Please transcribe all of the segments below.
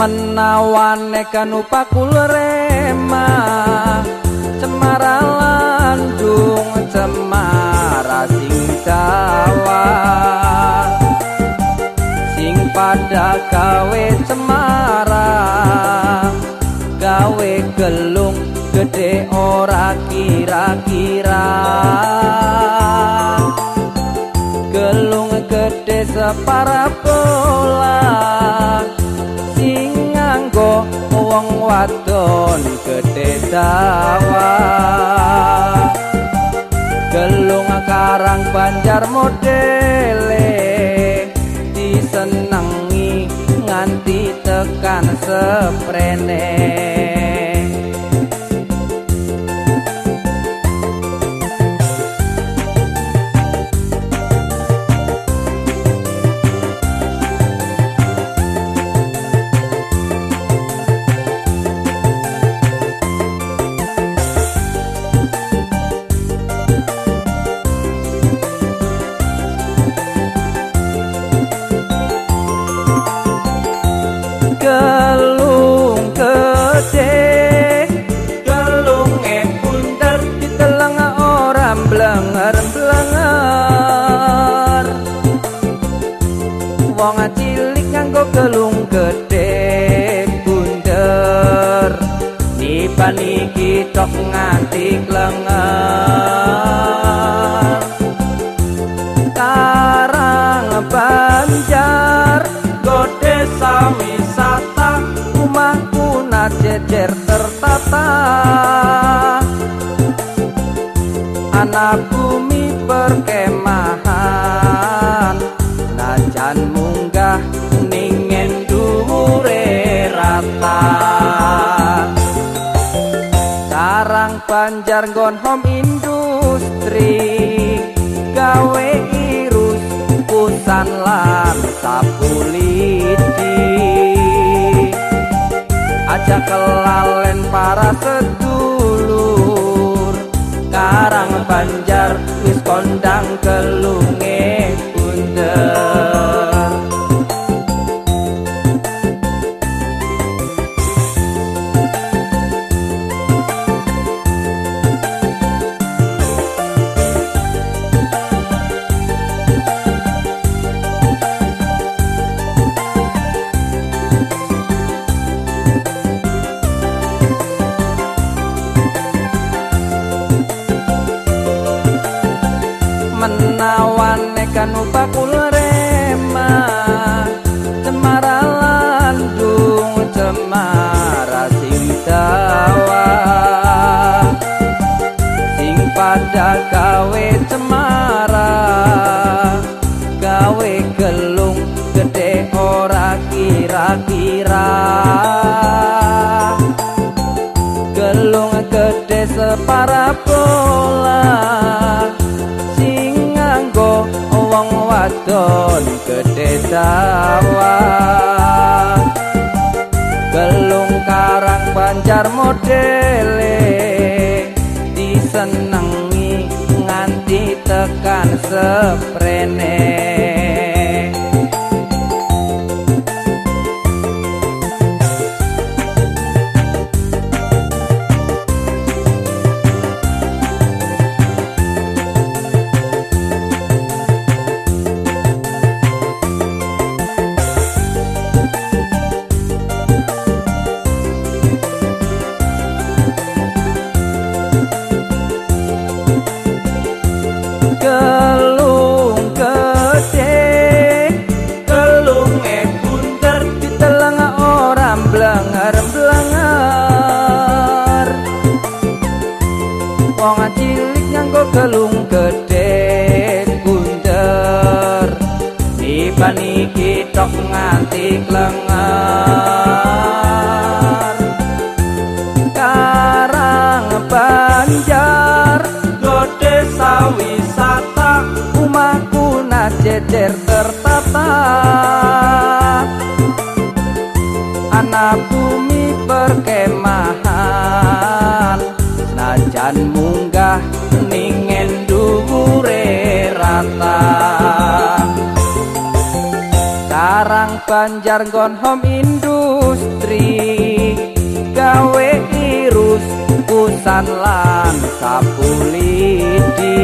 menawane kan upakul rema cemara landung cemara sing dawa. Sing pada gawe cemara gawe gelung gede ora kira-kira. Gelung gede nganggo wong wadon gede dawa gelung karang banjar modele disenengi nganti tekan seprene nipan iki tok nganti klengar. Karang banjar gode wisata rumahku najejer tertata. Anak bumi perkemahan Banjar nggon home industri gawe irus pusan lan sapuliti aja kelalen para sedulur Karang Banjar wis kondang kelunge menawane kan upakul rema cemara landung cemara sing dawa. Sing pada gawe cemara gawe gelung gede ora kira-kira. Gelung gede separabola dawa gelung karang banjar modele disenengi nganti tekan seprene iban iki tok nganti klengar. Karang banjar gode sawisata umahku najejer tertata. Anak bumi perkemahan najan munggah Banjar nggon home industri gawe irus usan lan sapulidi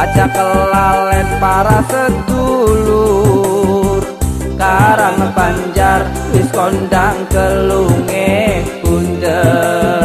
aja kelalen para sedulur karang banjar wis kondang kelunge bunder